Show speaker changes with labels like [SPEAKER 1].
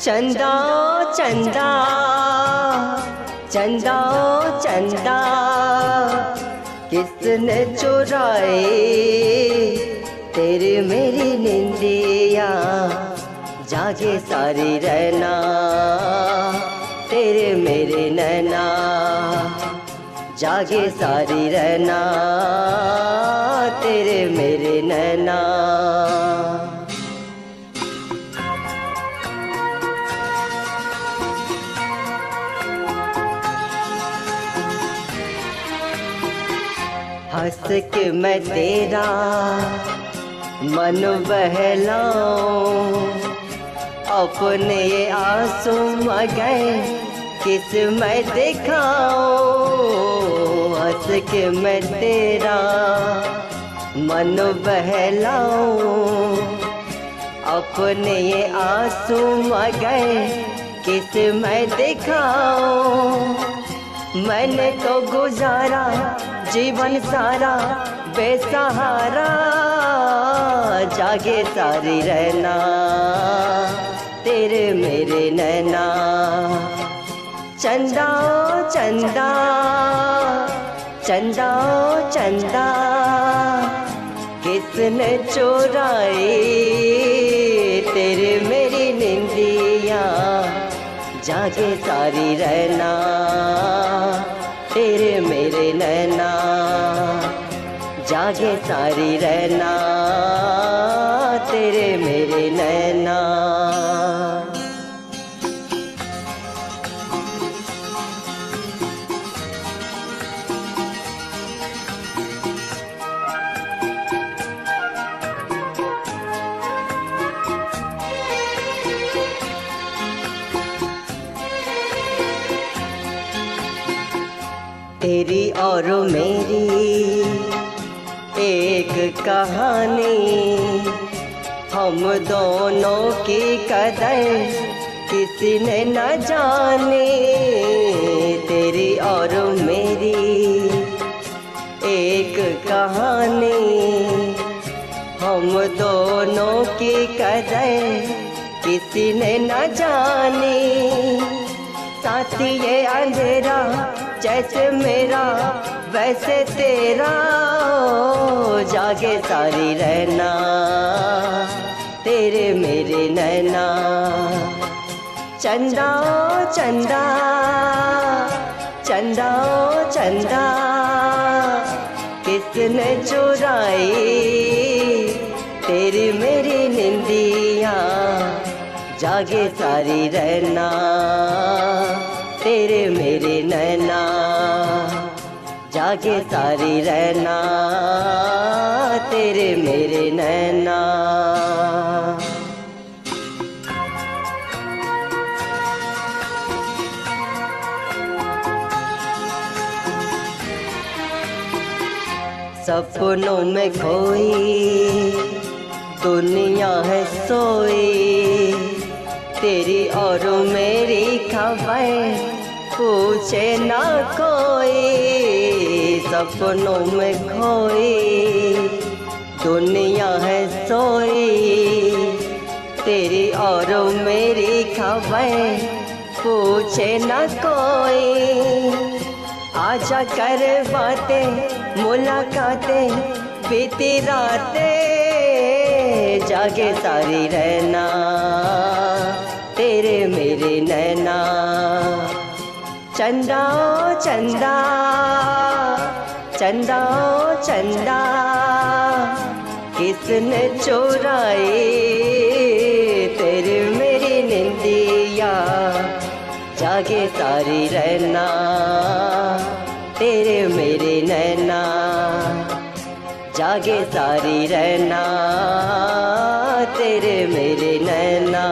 [SPEAKER 1] चंदा चंदा चंदा चंदा, किसने चुराए तेरी मेरी निंदिया? जागे सारी रहना, तेरे मेरे नैना। जागे सारी रहना, तेरे मेरे नैना। हंस के मैं तेरा मन बहलाऊं। अपने ये आँसू मगए किस मैं दिखाऊँ? हंस के मैं तेरा मन बहलाऊं। अपने ये आँसू मगए किस मैं दिखाऊँ? मैंने तो गुजारा जीवन सारा बेसहारा, जागे सारी रहना, तेरे मेरे नैना। चंदा चंदा चंदा चंदा, किसने चोराए तेरे मेरी निंदिया? जागे सारी रहना। तेरे मेरे नैना जागे सारी रहना तेरे मेरे नैना। तेरी और मेरी एक कहानी। हम दोनों की कदर किसी ने न जानी। तेरी और मेरी एक कहानी। हम दोनों की कदर किसी ने न जानी। साथी ये अंधेरा जैसे मेरा, वैसे तेरा। जागे सारी रहना, तेरे मेरे नैना। चंदा चंदा चंदा चंदा। किसने चुराई तेरी मेरी निंदिया? जागे सारी रहना। तेरे मेरे नैना, जागे सारी रहना तेरे मेरे नैना। सपनों में खोई, दुनिया है सोई तेरी और मेरी खबर पूछे ना कोई, सपनों में खोई, दुनिया है सोई। तेरी और मेरी खबर पूछे ना कोई, आजा कर बातें, मुलाकातें, बीती रातें, जागे सारी रहना। चंदा चंदा चंदा चंदा, किसने चोराए तेरे मेरी निंदिया? जागे सारी रहना, तेरे मेरे नैना। जागे सारी रहना, तेरे मेरे नैना।